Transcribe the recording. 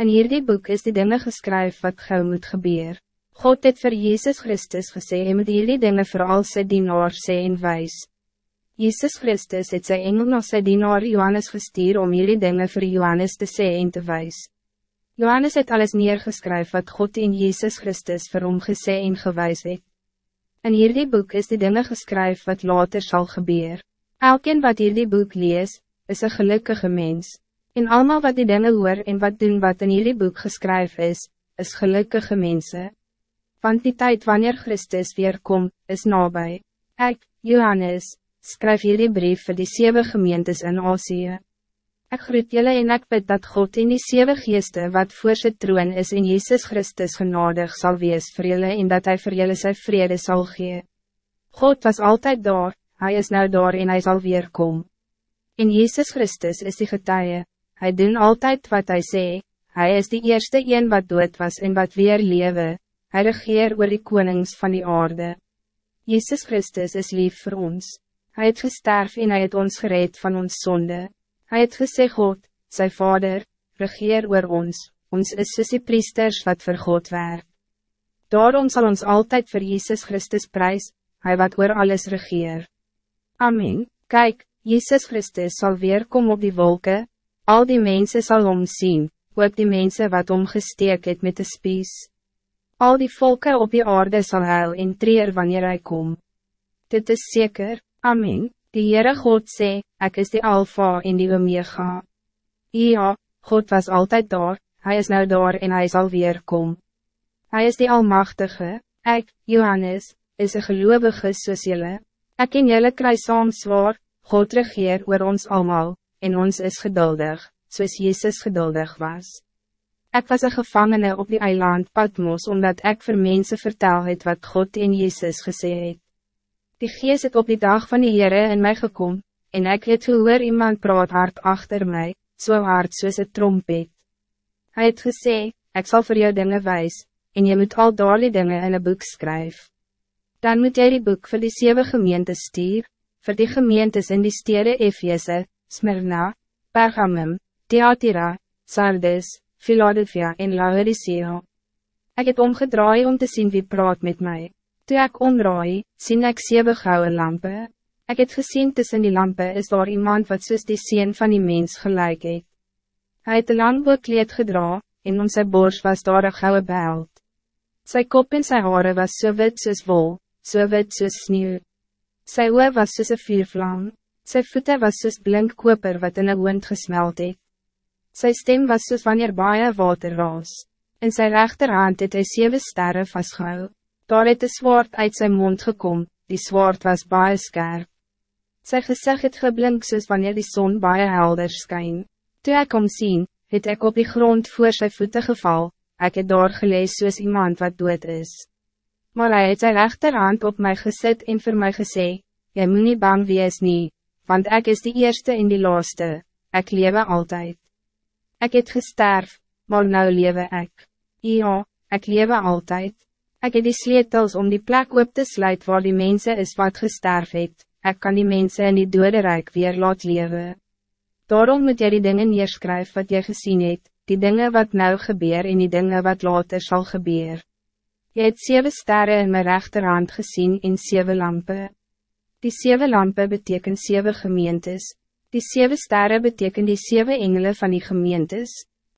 In hierdie boek is die dingen geskryf wat gauw moet gebeur. God het voor Jezus Christus gesê, hy moet hierdie dinge voor al sy dienaar sê en wijs. Jezus Christus het sy engel na sy dienaar Johannes gestuur om hierdie dinge voor Johannes te sê en te wijs. Johannes het alles neergeskryf wat God in Jezus Christus vir hom gesê en gewys het. In hierdie boek is die dingen geskryf wat later zal gebeuren. Elkeen wat hierdie boek lees, is een gelukkige mens. En allemaal wat die dingen hoor en wat doen wat in hierdie boek geskryf is, is gelukkige mensen want die tijd wanneer Christus weer komt, is nabij. Ik, Johannes, schrijf jullie brief voor die zeven gemeentes in Azië. Ik groet jullie en ik bid dat God in die zeven geesten wat voor zijn troon is in Jezus Christus genadig zal wees voor jullie en dat hij voor jullie zijn vrede zal geven. God was altijd daar, hij is nou daar en hij zal weer komen. In Jezus Christus is die getuie, hij doet altijd wat hij zei, hij is de eerste een wat dood was en wat weer leven, Hij regeer oor die konings van die aarde. Jezus Christus is lief voor ons. Hij het gesterf en hij het ons gereed van ons zonde. Hij het gesê God, sy Vader, regeer oor ons, ons is soos die priesters wat vir God werk. Daarom zal ons altijd voor Jezus Christus prijs, Hij wat oor alles regeer. Amen. Kijk, Jezus Christus zal weer komen op die wolken, al die mensen zal omzien, ook die mensen wat omgesteek het met de spies. Al die volken op die aarde zal huil en treer wanneer hij kom. Dit is zeker, Amen. Die Heere God sê, ik is die Alpha en die Omega. Ja, God was altijd daar, hij is nou daar en hij zal weer komen. Hij is die Almachtige, ik, Johannes, is een geloovige soos jylle. Ek en jylle kry saam zwaar, God regeer oor ons allemaal, en ons is geduldig, soos Jezus geduldig was. Ik was een gevangene op die eiland Patmos omdat ik voor mensen vertel het wat God in Jezus gesê het. Die geest het op die dag van die Heere in mij gekom, en ik het gehoor iemand praat hard achter mij, zo so hard soos een trompet. Hij het gesê, ik zal voor jou dingen wijs, en je moet al daar die dingen in een boek schrijven. Dan moet jy die boek voor die zeven gemeentes stuur, voor die gemeentes in die stede Efjese, Smyrna, Pergamum, Theatira, Sardes, Philadelphia en Laodicea. Ik heb omgedraaid om te zien wie praat met mij. Toen ik omdraai, zie ik zeven gouden lampen. Ik heb gezien tussen die lampen is daar iemand wat soos die sien van die mens gelijk het. Hij het een lang kleed gedra, en om zijn borst was daar een gouden belt. Zijn kop en zijn haren was so wit soos wol, so wit soos sneeuw. Sy oor was soos een vuurvlam, sy voete was soos blink koper wat in een wind gesmeld het. Sy stem was soos wanneer baie water raas. In sy rechterhand het hy sewe sterre vastgehou. Daar het een zwaard uit zijn mond gekom, die zwaard was baie skerp. Sy gezicht het geblink soos wanneer die zon baie helder skyn. Toe ek om sien, het ek op die grond voor sy voete geval, ek het daar gelees soos iemand wat dood is. Maar hij het sy rechterhand op mij gezet en voor mij gesê, Jy moet nie bang wees nie, want ik is die eerste en die laaste, ek lewe altijd. Ik het gesterf, maar nou lewe ik. Ja, ik lewe altijd. Ik heb die sleutels om die plek op te sluit waar die mensen is wat gesterf het. Ik kan die mensen in die dode rijk weer laat leven. Daarom moet jy die dingen neerskryf wat jy gezien het, die dingen wat nou gebeur en die dingen wat later zal gebeur. Jy het zeven sterren in mijn rechterhand gezien in zeven lampen. Die zeven lampen betekenen zeven gemeentes, Die zeven sterren betekenen die zeven engelen van die gemeentes.